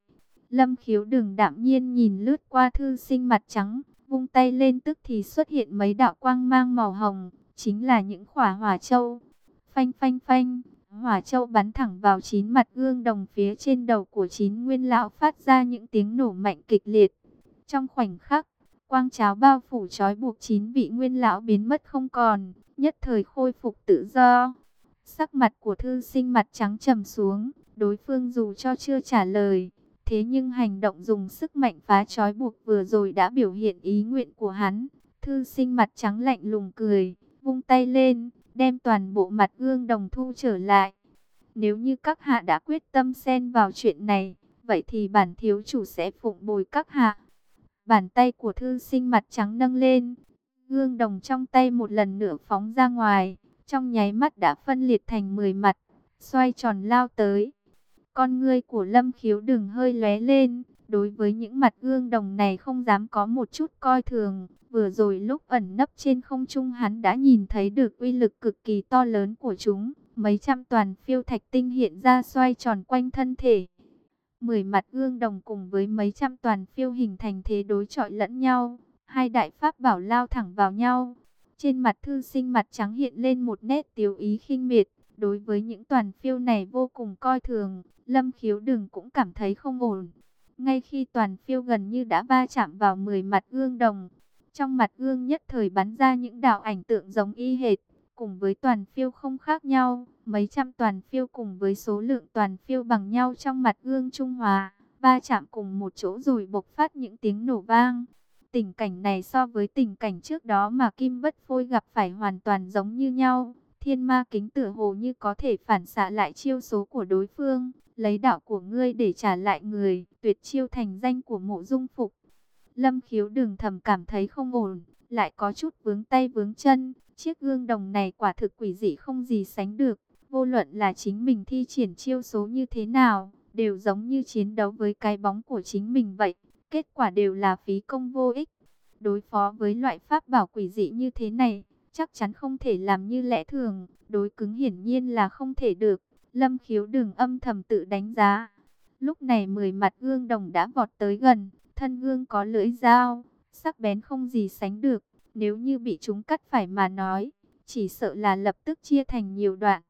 Lâm khiếu đừng đạm nhiên nhìn lướt qua thư sinh mặt trắng, vung tay lên tức thì xuất hiện mấy đạo quang mang màu hồng, chính là những khỏa hỏa châu. Phanh phanh phanh, hỏa châu bắn thẳng vào chín mặt gương đồng phía trên đầu của chín nguyên lão phát ra những tiếng nổ mạnh kịch liệt. Trong khoảnh khắc, quang cháo bao phủ trói buộc chín vị nguyên lão biến mất không còn, nhất thời khôi phục tự do. Sắc mặt của thư sinh mặt trắng trầm xuống, đối phương dù cho chưa trả lời, thế nhưng hành động dùng sức mạnh phá trói buộc vừa rồi đã biểu hiện ý nguyện của hắn. Thư sinh mặt trắng lạnh lùng cười, vung tay lên, đem toàn bộ mặt gương đồng thu trở lại. Nếu như các hạ đã quyết tâm xen vào chuyện này, vậy thì bản thiếu chủ sẽ phụng bồi các hạ. Bàn tay của thư sinh mặt trắng nâng lên, gương đồng trong tay một lần nữa phóng ra ngoài, trong nháy mắt đã phân liệt thành 10 mặt, xoay tròn lao tới. Con ngươi của Lâm Khiếu đừng hơi lóe lên, đối với những mặt gương đồng này không dám có một chút coi thường. Vừa rồi lúc ẩn nấp trên không trung hắn đã nhìn thấy được uy lực cực kỳ to lớn của chúng. Mấy trăm toàn phiêu thạch tinh hiện ra xoay tròn quanh thân thể. Mười mặt gương đồng cùng với mấy trăm toàn phiêu hình thành thế đối chọi lẫn nhau. Hai đại pháp bảo lao thẳng vào nhau. Trên mặt thư sinh mặt trắng hiện lên một nét tiểu ý khinh miệt. Đối với những toàn phiêu này vô cùng coi thường, Lâm khiếu đừng cũng cảm thấy không ổn. Ngay khi toàn phiêu gần như đã va chạm vào 10 mặt gương đồng, trong mặt gương nhất thời bắn ra những đạo ảnh tượng giống y hệt, cùng với toàn phiêu không khác nhau, mấy trăm toàn phiêu cùng với số lượng toàn phiêu bằng nhau trong mặt gương trung hòa, va chạm cùng một chỗ rồi bộc phát những tiếng nổ vang. Tình cảnh này so với tình cảnh trước đó mà Kim Bất Phôi gặp phải hoàn toàn giống như nhau. Thiên ma kính tựa hồ như có thể phản xạ lại chiêu số của đối phương, lấy đạo của ngươi để trả lại người, tuyệt chiêu thành danh của mộ dung phục. Lâm khiếu đường thầm cảm thấy không ổn, lại có chút vướng tay vướng chân, chiếc gương đồng này quả thực quỷ dị không gì sánh được, vô luận là chính mình thi triển chiêu số như thế nào, đều giống như chiến đấu với cái bóng của chính mình vậy, kết quả đều là phí công vô ích. Đối phó với loại pháp bảo quỷ dị như thế này, chắc chắn không thể làm như lẽ thường, đối cứng hiển nhiên là không thể được. Lâm khiếu đừng âm thầm tự đánh giá. Lúc này mười mặt gương đồng đã vọt tới gần, thân gương có lưỡi dao, sắc bén không gì sánh được. Nếu như bị chúng cắt phải mà nói, chỉ sợ là lập tức chia thành nhiều đoạn.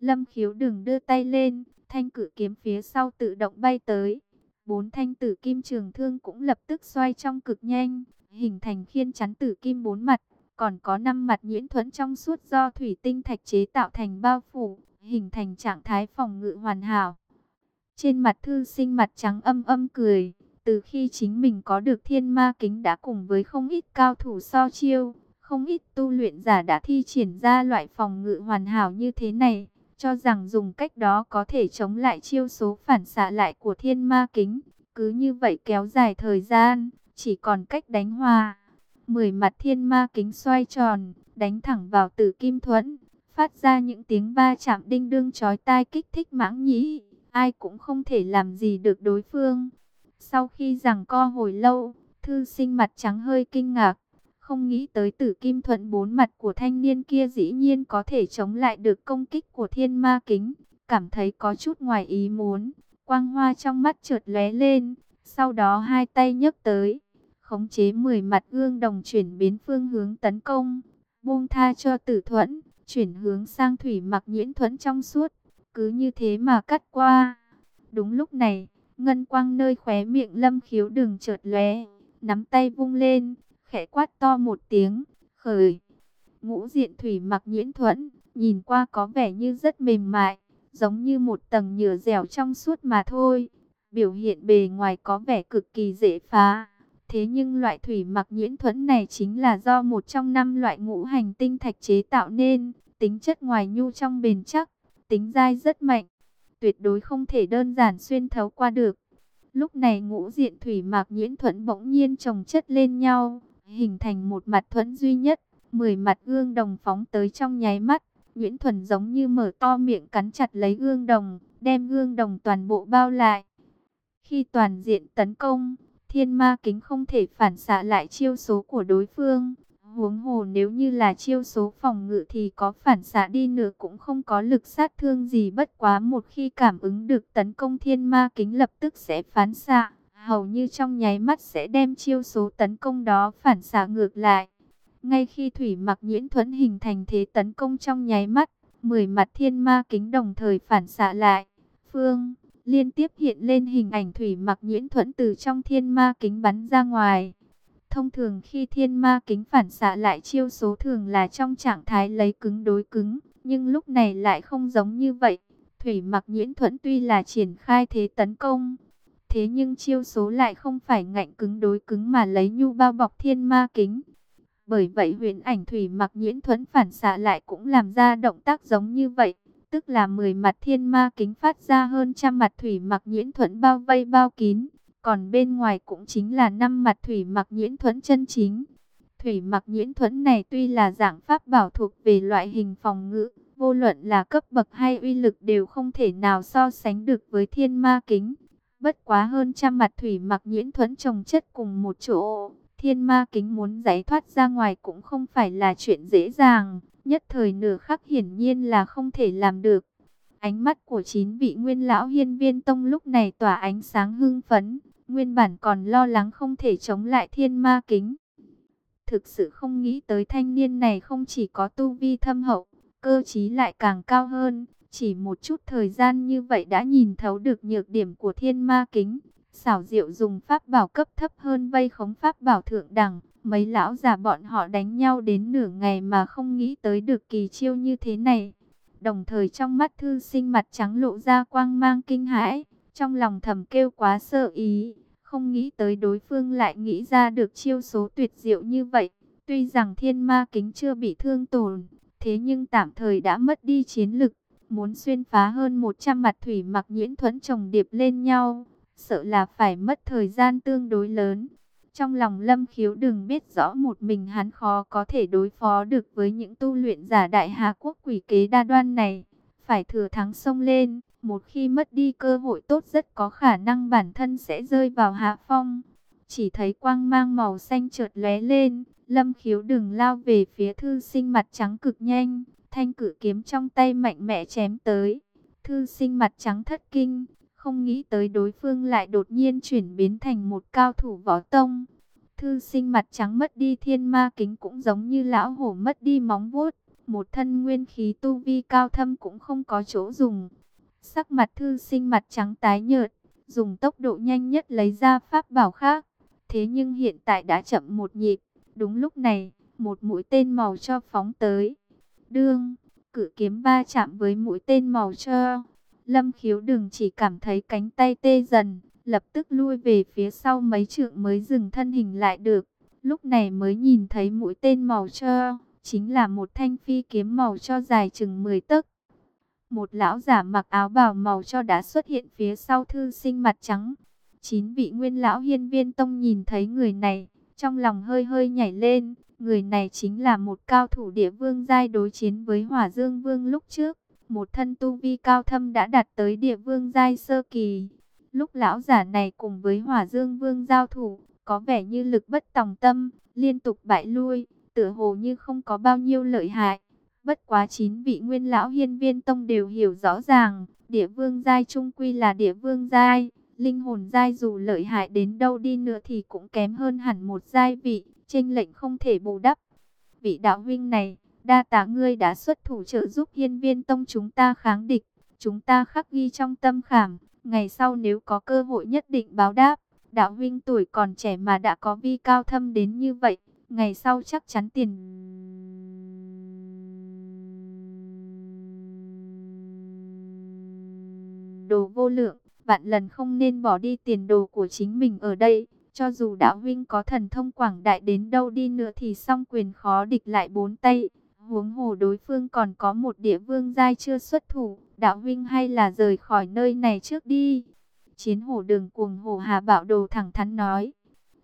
Lâm khiếu đừng đưa tay lên, thanh cử kiếm phía sau tự động bay tới. Bốn thanh tử kim trường thương cũng lập tức xoay trong cực nhanh, hình thành khiên chắn tử kim bốn mặt. Còn có năm mặt nhuyễn thuẫn trong suốt do thủy tinh thạch chế tạo thành bao phủ, hình thành trạng thái phòng ngự hoàn hảo. Trên mặt thư sinh mặt trắng âm âm cười, từ khi chính mình có được thiên ma kính đã cùng với không ít cao thủ so chiêu, không ít tu luyện giả đã thi triển ra loại phòng ngự hoàn hảo như thế này, cho rằng dùng cách đó có thể chống lại chiêu số phản xạ lại của thiên ma kính, cứ như vậy kéo dài thời gian, chỉ còn cách đánh hòa. Mười mặt thiên ma kính xoay tròn, đánh thẳng vào tử kim thuẫn, phát ra những tiếng va chạm đinh đương chói tai kích thích mãng nhĩ, ai cũng không thể làm gì được đối phương. Sau khi rằng co hồi lâu, thư sinh mặt trắng hơi kinh ngạc, không nghĩ tới tử kim thuận bốn mặt của thanh niên kia dĩ nhiên có thể chống lại được công kích của thiên ma kính, cảm thấy có chút ngoài ý muốn, quang hoa trong mắt trượt lóe lên, sau đó hai tay nhấc tới, khống chế 10 mặt gương đồng chuyển biến phương hướng tấn công, buông tha cho tử thuẫn, chuyển hướng sang thủy mặc nhuyễn thuẫn trong suốt, cứ như thế mà cắt qua. Đúng lúc này, ngân quang nơi khóe miệng lâm khiếu đường chợt lóe, nắm tay vung lên, khẽ quát to một tiếng, khởi. Ngũ diện thủy mặc nhuyễn thuẫn, nhìn qua có vẻ như rất mềm mại, giống như một tầng nhựa dẻo trong suốt mà thôi. biểu hiện bề ngoài có vẻ cực kỳ dễ phá. Thế nhưng loại thủy mặc nhuyễn thuẫn này chính là do một trong năm loại ngũ hành tinh thạch chế tạo nên, tính chất ngoài nhu trong bền chắc, tính dai rất mạnh, tuyệt đối không thể đơn giản xuyên thấu qua được. Lúc này ngũ diện thủy mạc nhuyễn thuẫn bỗng nhiên chồng chất lên nhau, hình thành một mặt thuẫn duy nhất, mười mặt gương đồng phóng tới trong nháy mắt. Nguyễn Thuần giống như mở to miệng cắn chặt lấy gương đồng, đem gương đồng toàn bộ bao lại. Khi toàn diện tấn công, thiên ma kính không thể phản xạ lại chiêu số của đối phương. Huống hồ nếu như là chiêu số phòng ngự thì có phản xạ đi nữa cũng không có lực sát thương gì bất quá một khi cảm ứng được tấn công thiên ma kính lập tức sẽ phản xạ. Hầu như trong nháy mắt sẽ đem chiêu số tấn công đó phản xạ ngược lại. Ngay khi thủy mặc nhuyễn thuẫn hình thành thế tấn công trong nháy mắt, mười mặt thiên ma kính đồng thời phản xạ lại. Phương liên tiếp hiện lên hình ảnh thủy mặc nhuyễn thuẫn từ trong thiên ma kính bắn ra ngoài. Thông thường khi thiên ma kính phản xạ lại chiêu số thường là trong trạng thái lấy cứng đối cứng, nhưng lúc này lại không giống như vậy. Thủy mặc nhuyễn thuẫn tuy là triển khai thế tấn công, thế nhưng chiêu số lại không phải ngạnh cứng đối cứng mà lấy nhu bao bọc thiên ma kính. Bởi vậy huyền ảnh thủy mặc nhuyễn thuẫn phản xạ lại cũng làm ra động tác giống như vậy tức là 10 mặt thiên ma kính phát ra hơn trăm mặt thủy mặc nhuyễn thuẫn bao vây bao kín, còn bên ngoài cũng chính là năm mặt thủy mặc nhuyễn thuẫn chân chính. Thủy mặc nhuyễn thuẫn này tuy là dạng pháp bảo thuộc về loại hình phòng ngự, vô luận là cấp bậc hay uy lực đều không thể nào so sánh được với thiên ma kính. Bất quá hơn trăm mặt thủy mặc nhuyễn thuẫn trồng chất cùng một chỗ, thiên ma kính muốn giải thoát ra ngoài cũng không phải là chuyện dễ dàng nhất thời nửa khắc hiển nhiên là không thể làm được. Ánh mắt của chín vị nguyên lão hiên viên tông lúc này tỏa ánh sáng hưng phấn, nguyên bản còn lo lắng không thể chống lại thiên ma kính. Thực sự không nghĩ tới thanh niên này không chỉ có tu vi thâm hậu, cơ trí lại càng cao hơn. Chỉ một chút thời gian như vậy đã nhìn thấu được nhược điểm của thiên ma kính. Xảo diệu dùng pháp bảo cấp thấp hơn vây khống pháp bảo thượng đẳng, Mấy lão già bọn họ đánh nhau đến nửa ngày mà không nghĩ tới được kỳ chiêu như thế này. Đồng thời trong mắt thư sinh mặt trắng lộ ra quang mang kinh hãi, trong lòng thầm kêu quá sợ ý, không nghĩ tới đối phương lại nghĩ ra được chiêu số tuyệt diệu như vậy. Tuy rằng thiên ma kính chưa bị thương tổn, thế nhưng tạm thời đã mất đi chiến lực, muốn xuyên phá hơn 100 mặt thủy mặc nhuyễn thuẫn chồng điệp lên nhau, sợ là phải mất thời gian tương đối lớn. Trong lòng lâm khiếu đừng biết rõ một mình hắn khó có thể đối phó được với những tu luyện giả đại hà quốc quỷ kế đa đoan này. Phải thừa thắng sông lên, một khi mất đi cơ hội tốt rất có khả năng bản thân sẽ rơi vào hạ phong. Chỉ thấy quang mang màu xanh chợt lóe lên, lâm khiếu đừng lao về phía thư sinh mặt trắng cực nhanh, thanh cử kiếm trong tay mạnh mẽ chém tới. Thư sinh mặt trắng thất kinh, không nghĩ tới đối phương lại đột nhiên chuyển biến thành một cao thủ võ tông. Thư sinh mặt trắng mất đi thiên ma kính cũng giống như lão hổ mất đi móng vuốt. Một thân nguyên khí tu vi cao thâm cũng không có chỗ dùng. Sắc mặt thư sinh mặt trắng tái nhợt, dùng tốc độ nhanh nhất lấy ra pháp bảo khác. Thế nhưng hiện tại đã chậm một nhịp. Đúng lúc này, một mũi tên màu cho phóng tới. Đương, cử kiếm ba chạm với mũi tên màu cho Lâm khiếu đừng chỉ cảm thấy cánh tay tê dần, lập tức lui về phía sau mấy trượng mới dừng thân hình lại được. Lúc này mới nhìn thấy mũi tên màu cho, chính là một thanh phi kiếm màu cho dài chừng 10 tấc. Một lão giả mặc áo bào màu cho đã xuất hiện phía sau thư sinh mặt trắng. Chín vị nguyên lão hiên viên tông nhìn thấy người này, trong lòng hơi hơi nhảy lên. Người này chính là một cao thủ địa vương giai đối chiến với hỏa dương vương lúc trước. Một thân tu vi cao thâm đã đạt tới địa vương giai sơ kỳ. Lúc lão giả này cùng với hỏa dương vương giao thủ, có vẻ như lực bất tòng tâm, liên tục bại lui, tựa hồ như không có bao nhiêu lợi hại. Bất quá chín vị nguyên lão hiên viên tông đều hiểu rõ ràng, địa vương giai trung quy là địa vương giai, linh hồn giai dù lợi hại đến đâu đi nữa thì cũng kém hơn hẳn một giai vị, chênh lệnh không thể bù đắp. Vị đạo huynh này, Đa tạ ngươi đã xuất thủ trợ giúp hiên viên tông chúng ta kháng địch. Chúng ta khắc ghi trong tâm khảm. Ngày sau nếu có cơ hội nhất định báo đáp. Đạo huynh tuổi còn trẻ mà đã có vi cao thâm đến như vậy. Ngày sau chắc chắn tiền... Đồ vô lượng. vạn lần không nên bỏ đi tiền đồ của chính mình ở đây. Cho dù đạo huynh có thần thông quảng đại đến đâu đi nữa thì song quyền khó địch lại bốn tay. Huống hồ đối phương còn có một địa vương giai chưa xuất thủ. Đạo huynh hay là rời khỏi nơi này trước đi. Chiến hổ đường cuồng hổ hà bạo đồ thẳng thắn nói.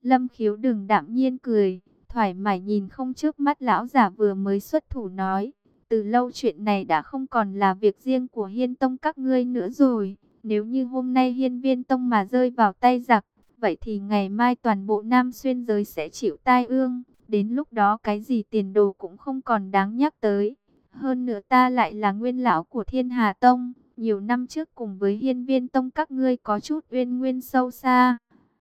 Lâm khiếu đừng đạm nhiên cười. Thoải mái nhìn không trước mắt lão giả vừa mới xuất thủ nói. Từ lâu chuyện này đã không còn là việc riêng của hiên tông các ngươi nữa rồi. Nếu như hôm nay hiên viên tông mà rơi vào tay giặc, vậy thì ngày mai toàn bộ Nam Xuyên giới sẽ chịu tai ương. Đến lúc đó cái gì tiền đồ cũng không còn đáng nhắc tới. Hơn nữa ta lại là nguyên lão của thiên hà tông. Nhiều năm trước cùng với hiên viên tông các ngươi có chút uyên nguyên sâu xa.